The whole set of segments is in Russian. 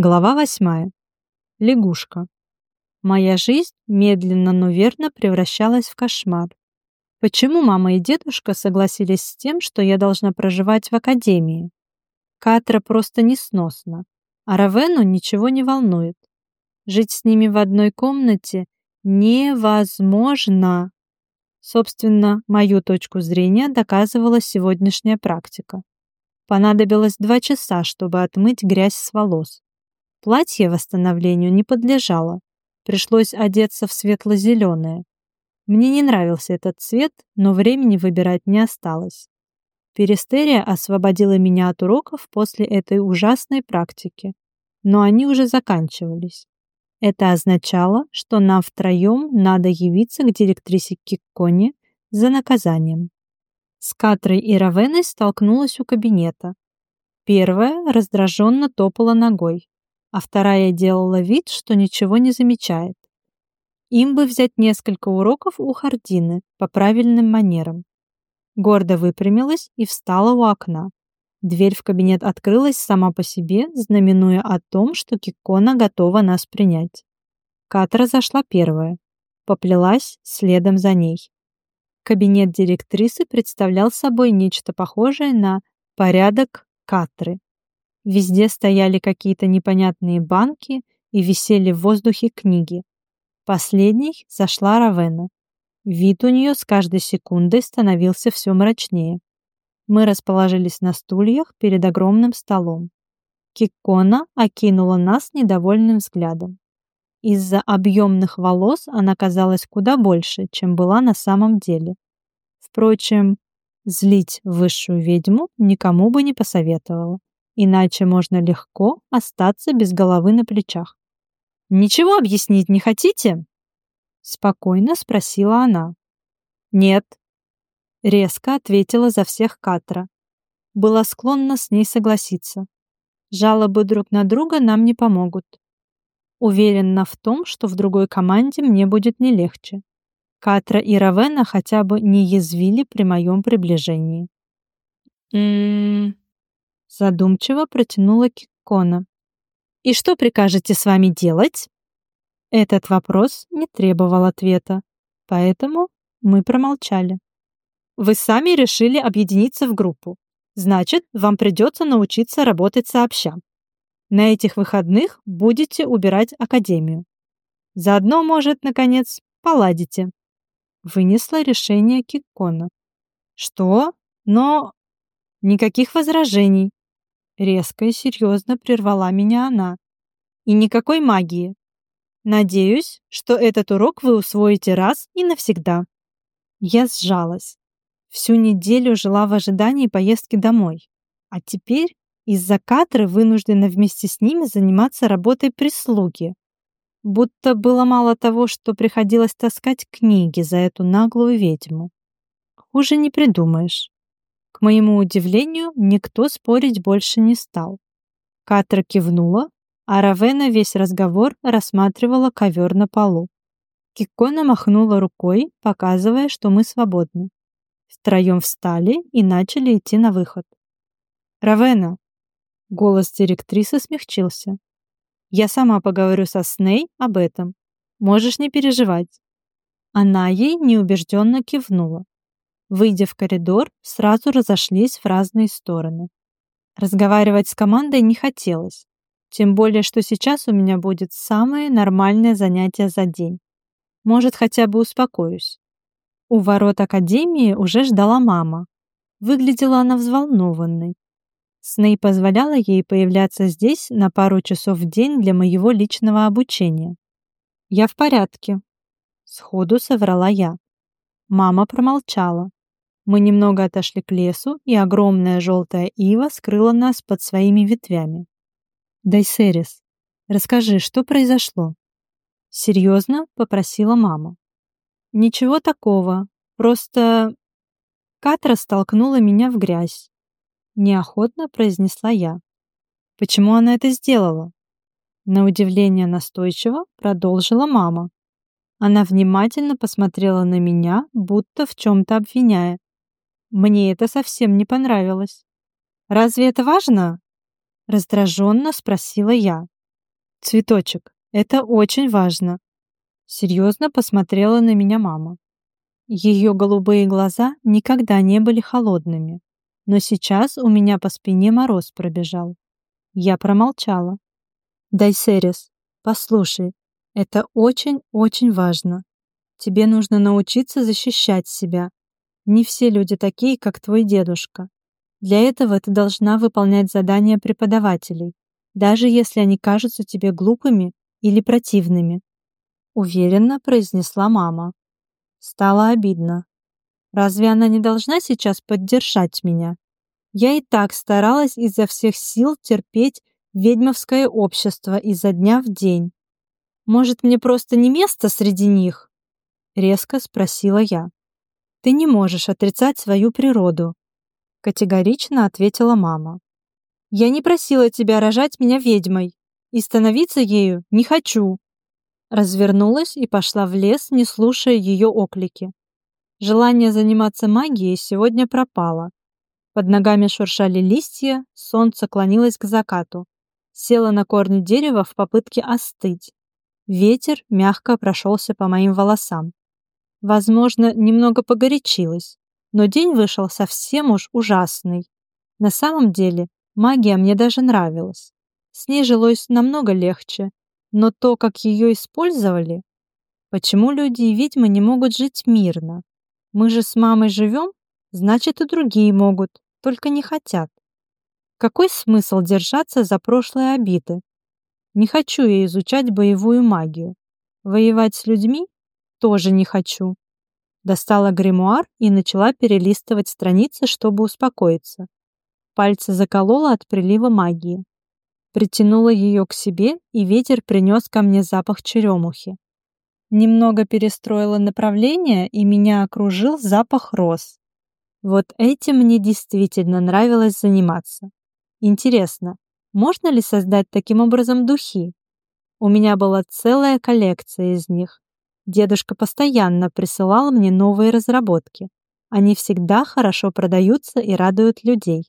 Глава восьмая. Лягушка. Моя жизнь медленно, но верно превращалась в кошмар. Почему мама и дедушка согласились с тем, что я должна проживать в академии? Катра просто несносна, а Равену ничего не волнует. Жить с ними в одной комнате невозможно. Собственно, мою точку зрения доказывала сегодняшняя практика. Понадобилось два часа, чтобы отмыть грязь с волос. Платье восстановлению не подлежало. Пришлось одеться в светло-зеленое. Мне не нравился этот цвет, но времени выбирать не осталось. Перистерия освободила меня от уроков после этой ужасной практики. Но они уже заканчивались. Это означало, что нам втроем надо явиться к директрисе Кикконе за наказанием. С Катрой и Равеной столкнулась у кабинета. Первая раздраженно топала ногой а вторая делала вид, что ничего не замечает. Им бы взять несколько уроков у Хардины по правильным манерам. Гордо выпрямилась и встала у окна. Дверь в кабинет открылась сама по себе, знаменуя о том, что Кикона готова нас принять. Катра зашла первая, поплелась следом за ней. Кабинет директрисы представлял собой нечто похожее на порядок Катры. Везде стояли какие-то непонятные банки и висели в воздухе книги. Последней зашла Равена. Вид у нее с каждой секундой становился все мрачнее. Мы расположились на стульях перед огромным столом. Кикона окинула нас недовольным взглядом. Из-за объемных волос она казалась куда больше, чем была на самом деле. Впрочем, злить высшую ведьму никому бы не посоветовала иначе можно легко остаться без головы на плечах. «Ничего объяснить не хотите?» Спокойно спросила она. «Нет», — резко ответила за всех Катра. Была склонна с ней согласиться. Жалобы друг на друга нам не помогут. Уверена в том, что в другой команде мне будет не легче. Катра и Равена хотя бы не язвили при моем приближении. «М-м-м», Задумчиво протянула Киккона. «И что прикажете с вами делать?» Этот вопрос не требовал ответа, поэтому мы промолчали. «Вы сами решили объединиться в группу. Значит, вам придется научиться работать сообща. На этих выходных будете убирать академию. Заодно, может, наконец, поладите». Вынесла решение Киккона. «Что? Но...» «Никаких возражений. Резко и серьезно прервала меня она. И никакой магии. Надеюсь, что этот урок вы усвоите раз и навсегда. Я сжалась. Всю неделю жила в ожидании поездки домой. А теперь из-за кадры вынуждена вместе с ними заниматься работой прислуги. Будто было мало того, что приходилось таскать книги за эту наглую ведьму. Хуже не придумаешь. К моему удивлению, никто спорить больше не стал. Катра кивнула, а Равена весь разговор рассматривала ковер на полу. Киккона махнула рукой, показывая, что мы свободны. Втроем встали и начали идти на выход. «Равена!» Голос директрисы смягчился. «Я сама поговорю со Сней об этом. Можешь не переживать». Она ей неубежденно кивнула. Выйдя в коридор, сразу разошлись в разные стороны. Разговаривать с командой не хотелось, тем более, что сейчас у меня будет самое нормальное занятие за день. Может, хотя бы успокоюсь. У ворот академии уже ждала мама. Выглядела она взволнованной. Сней позволяла ей появляться здесь на пару часов в день для моего личного обучения. «Я в порядке», — сходу соврала я. Мама промолчала. Мы немного отошли к лесу, и огромная желтая ива скрыла нас под своими ветвями. «Дайсерис, расскажи, что произошло?» Серьезно попросила мама. «Ничего такого, просто...» Катра столкнула меня в грязь. Неохотно произнесла я. Почему она это сделала? На удивление настойчиво продолжила мама. Она внимательно посмотрела на меня, будто в чем-то обвиняя. Мне это совсем не понравилось. «Разве это важно?» Раздраженно спросила я. Цветочек, это очень важно. Серьезно посмотрела на меня мама. Ее голубые глаза никогда не были холодными, но сейчас у меня по спине мороз пробежал. Я промолчала. Дайсерис, послушай, это очень-очень важно. Тебе нужно научиться защищать себя. Не все люди такие, как твой дедушка. Для этого ты должна выполнять задания преподавателей, даже если они кажутся тебе глупыми или противными. Уверенно произнесла мама. Стало обидно. Разве она не должна сейчас поддержать меня? Я и так старалась изо всех сил терпеть ведьмовское общество изо дня в день. Может, мне просто не место среди них? Резко спросила я. Ты не можешь отрицать свою природу, категорично ответила мама. Я не просила тебя рожать меня ведьмой, и становиться ею не хочу развернулась и пошла в лес, не слушая ее оклики. Желание заниматься магией сегодня пропало. Под ногами шуршали листья, солнце клонилось к закату. Села на корни дерева в попытке остыть. Ветер мягко прошелся по моим волосам. Возможно, немного погорячилась, но день вышел совсем уж ужасный. На самом деле, магия мне даже нравилась. С ней жилось намного легче, но то, как ее использовали... Почему люди и ведьмы не могут жить мирно? Мы же с мамой живем, значит и другие могут, только не хотят. Какой смысл держаться за прошлые обиды? Не хочу я изучать боевую магию. Воевать с людьми тоже не хочу. Достала гримуар и начала перелистывать страницы, чтобы успокоиться. Пальцы заколола от прилива магии притянула ее к себе, и ветер принес ко мне запах черемухи. Немного перестроила направление, и меня окружил запах роз. Вот этим мне действительно нравилось заниматься. Интересно, можно ли создать таким образом духи? У меня была целая коллекция из них. Дедушка постоянно присылал мне новые разработки. Они всегда хорошо продаются и радуют людей.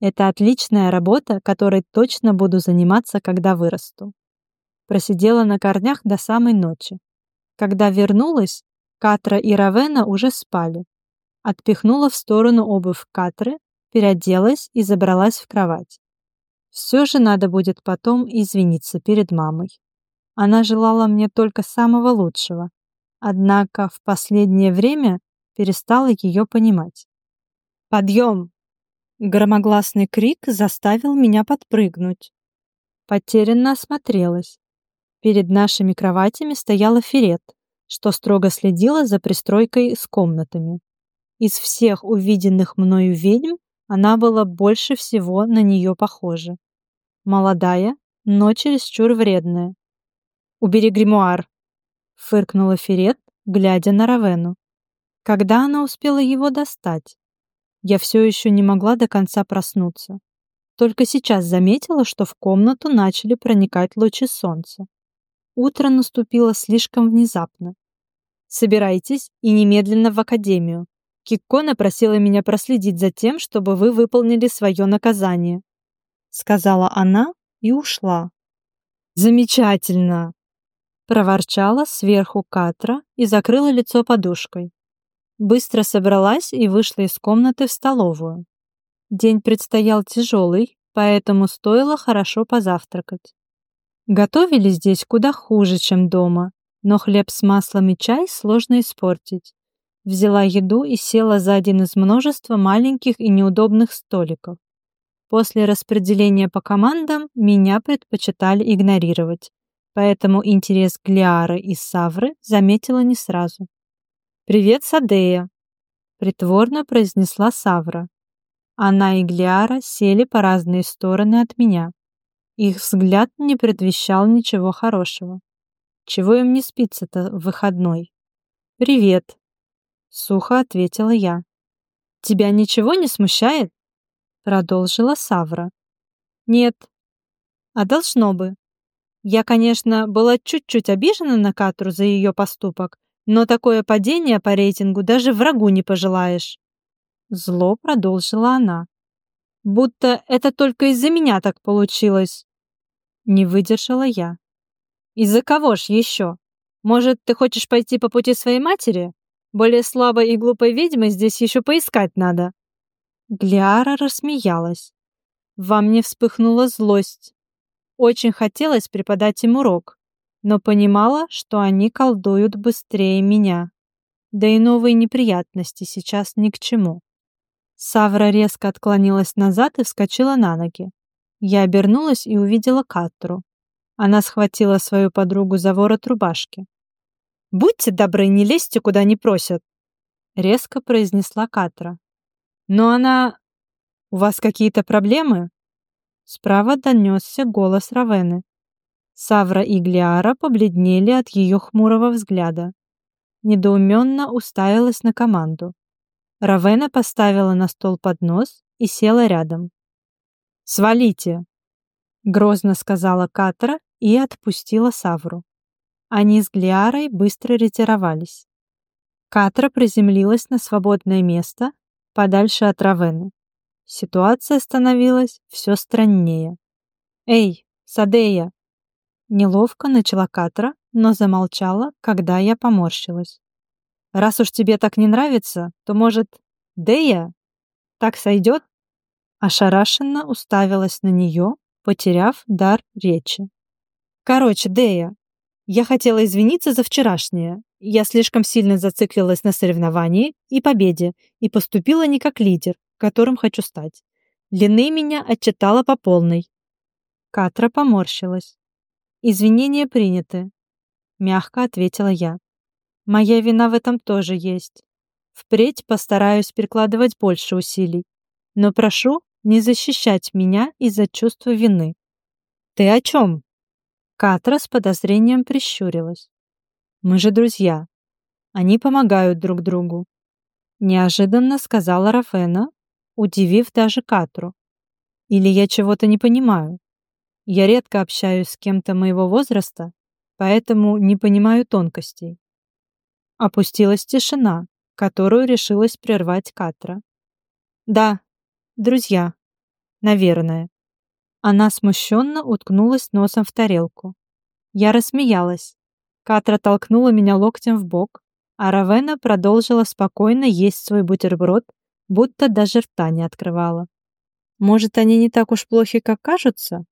Это отличная работа, которой точно буду заниматься, когда вырасту. Просидела на корнях до самой ночи. Когда вернулась, Катра и Равена уже спали. Отпихнула в сторону обувь Катры, переоделась и забралась в кровать. Все же надо будет потом извиниться перед мамой. Она желала мне только самого лучшего, однако в последнее время перестала ее понимать. «Подъем!» Громогласный крик заставил меня подпрыгнуть. Потерянно осмотрелась. Перед нашими кроватями стояла Ферет, что строго следила за пристройкой с комнатами. Из всех увиденных мною ведьм она была больше всего на нее похожа. Молодая, но чересчур вредная. «Убери гримуар!» — фыркнула Ферет, глядя на Равену. Когда она успела его достать? Я все еще не могла до конца проснуться. Только сейчас заметила, что в комнату начали проникать лучи солнца. Утро наступило слишком внезапно. «Собирайтесь и немедленно в академию. Киккона просила меня проследить за тем, чтобы вы выполнили свое наказание», сказала она и ушла. «Замечательно!» Проворчала сверху Катра и закрыла лицо подушкой. Быстро собралась и вышла из комнаты в столовую. День предстоял тяжелый, поэтому стоило хорошо позавтракать. Готовили здесь куда хуже, чем дома, но хлеб с маслом и чай сложно испортить. Взяла еду и села за один из множества маленьких и неудобных столиков. После распределения по командам меня предпочитали игнорировать, поэтому интерес Глиары и Савры заметила не сразу. «Привет, Садея!» — притворно произнесла Савра. Она и Глиара сели по разные стороны от меня. Их взгляд не предвещал ничего хорошего. Чего им не спится-то в выходной? «Привет!» — сухо ответила я. «Тебя ничего не смущает?» — продолжила Савра. «Нет. А должно бы. Я, конечно, была чуть-чуть обижена на Катру за ее поступок, но такое падение по рейтингу даже врагу не пожелаешь. Зло продолжила она. Будто это только из-за меня так получилось. Не выдержала я. Из-за кого ж еще? Может, ты хочешь пойти по пути своей матери? Более слабой и глупой ведьмы здесь еще поискать надо. Гляра рассмеялась. Во мне вспыхнула злость. Очень хотелось преподать им урок, но понимала, что они колдуют быстрее меня. Да и новые неприятности сейчас ни к чему. Савра резко отклонилась назад и вскочила на ноги. Я обернулась и увидела Катру. Она схватила свою подругу за ворот рубашки. «Будьте добры, не лезьте, куда не просят!» Резко произнесла Катра. «Но она... У вас какие-то проблемы?» Справа донесся голос Равены. Савра и Глиара побледнели от ее хмурого взгляда. Недоуменно уставилась на команду. Равена поставила на стол поднос и села рядом. «Свалите!» — грозно сказала Катра и отпустила Савру. Они с Глиарой быстро ретировались. Катра приземлилась на свободное место, подальше от Равены. Ситуация становилась все страннее. «Эй, Садея!» Неловко начала Катра, но замолчала, когда я поморщилась. «Раз уж тебе так не нравится, то, может, Дея? Так сойдет?» Ошарашенно уставилась на нее, потеряв дар речи. «Короче, Дея, я хотела извиниться за вчерашнее. Я слишком сильно зациклилась на соревновании и победе и поступила не как лидер, которым хочу стать. Лины меня отчитала по полной. Катра поморщилась. «Извинения приняты», — мягко ответила я. «Моя вина в этом тоже есть. Впредь постараюсь прикладывать больше усилий. Но прошу не защищать меня из-за чувства вины». «Ты о чем?» Катра с подозрением прищурилась. «Мы же друзья. Они помогают друг другу», — неожиданно сказала Рафена, удивив даже Катру. «Или я чего-то не понимаю? Я редко общаюсь с кем-то моего возраста, поэтому не понимаю тонкостей». Опустилась тишина, которую решилась прервать Катра. «Да, друзья, наверное». Она смущенно уткнулась носом в тарелку. Я рассмеялась. Катра толкнула меня локтем в бок, а Равена продолжила спокойно есть свой бутерброд, будто даже рта не открывала. «Может, они не так уж плохи, как кажутся?»